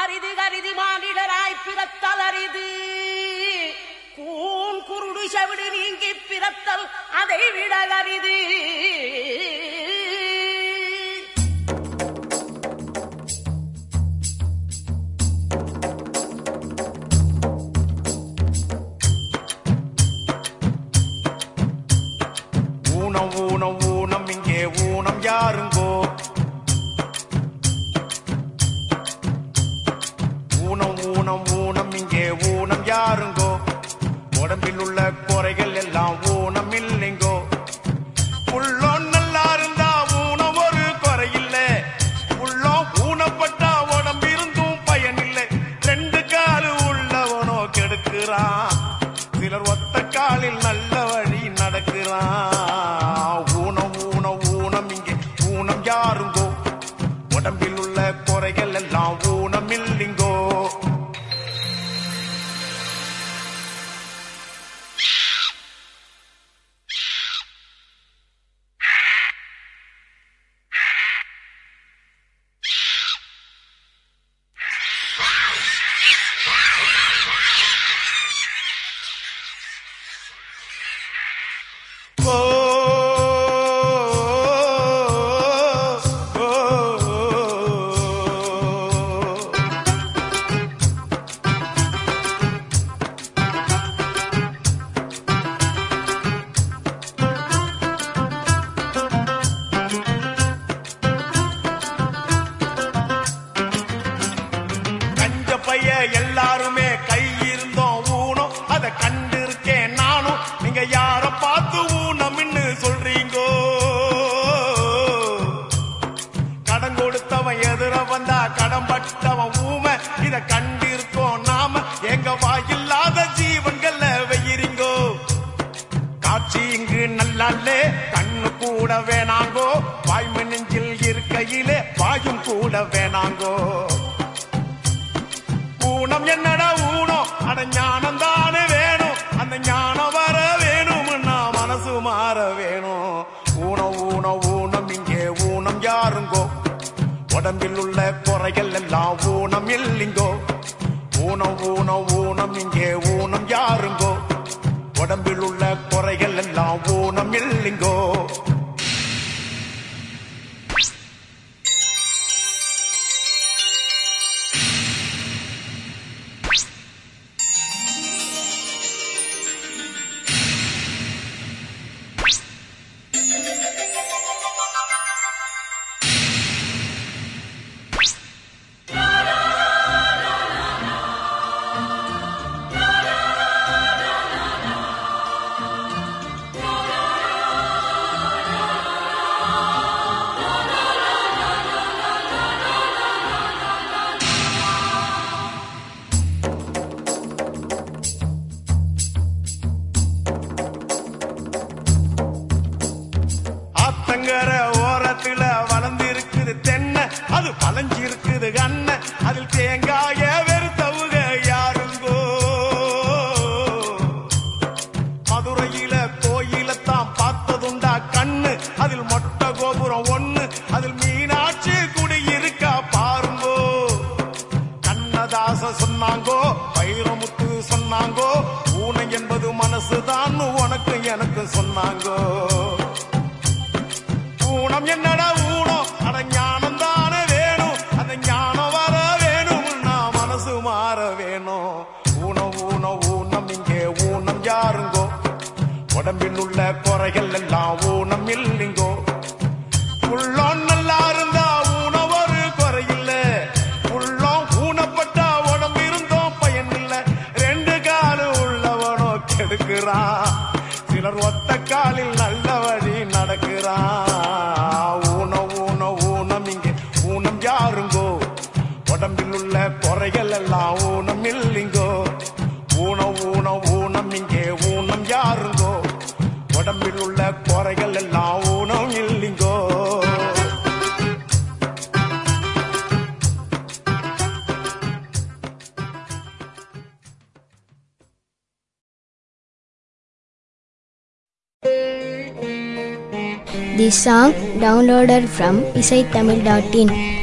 அரிது கரிதி மானிடராய் பிறத்தல் அரிது. கூன் குருடு செவிடு நீங்கி பிறத்தல் அதை விட அரிது. நடக்கிறான். சிலர் ஒத்த காலில் நல்ல வழி நடக்கிறான். ஊனம் ஊனம் ஊனம் இங்கே ஊனம் யாருங்கோ? உடம்பில் உள்ள குறைகள் நாம வாயில்லாத ஜீவன்கள்ல வெயிரிங்கோ. காட்சி இங்கு நல்லாலே கண்ணு கூட வேணாங்கோ. வாய்மை நெஞ்சில் இருக்கையிலே வாயும் கூட வேணாங்கோ. ஊனம் என்னடா ஊனம்? அட ஞானம் தானே வேணும். அந்த ஞானம் வர வேணும்னா மனசு மாற வேணும். ஊனம் ஊனம் ஊனம் இங்கே ஊனம் யாருங்கோ? உடம்பில் உள்ள குறைகள் எல்லாம் ஊனம் இல்லைங்கோ. ஊனம் ஊனம் ஊனம் இங்கே ஊனம் யாருங்கோ? உடம்பில் உள்ள குறைகள் எல்லாம் ஊனம் இல்லைங்கோ? ஆத்தங்கர ஓரத்துல வளர்ந்து இருக்குது தென்னை. அது பழஞ்சி இருக்குது கண்ண. அதில் தேங்காய வெறுத்தவுக யாருங்கோ? மதுரையில கோயிலத்தான் பார்த்ததுண்டா கண்ணு. அதில் மொட்டை கோபுரம் ஒண்ணு. அதில் மீனாட்சி குடியிருக்கா பாருங்கோ. கண்ணதாச சொன்னாங்கோ வைரமுத்து சொன்னாங்கோ. ஊனை என்பது மனசுதான் உனக்கு எனக்கு சொன்னாங்கோ. ஊனம் என்னடா ஊனம் அட ஞானம் தானே வேணும். அந்த ஞானம் வர வேணும். நான் மனசு மாற வேணும். ஊனம் ஊனம் ஊனம் இங்கே. ஊனம் யாருங்கோ? உடம்பில் உள்ள குறைகள் எல்லாம் ஊனம் இல்லைங்கோ? The song downloaded from isaitamil.in.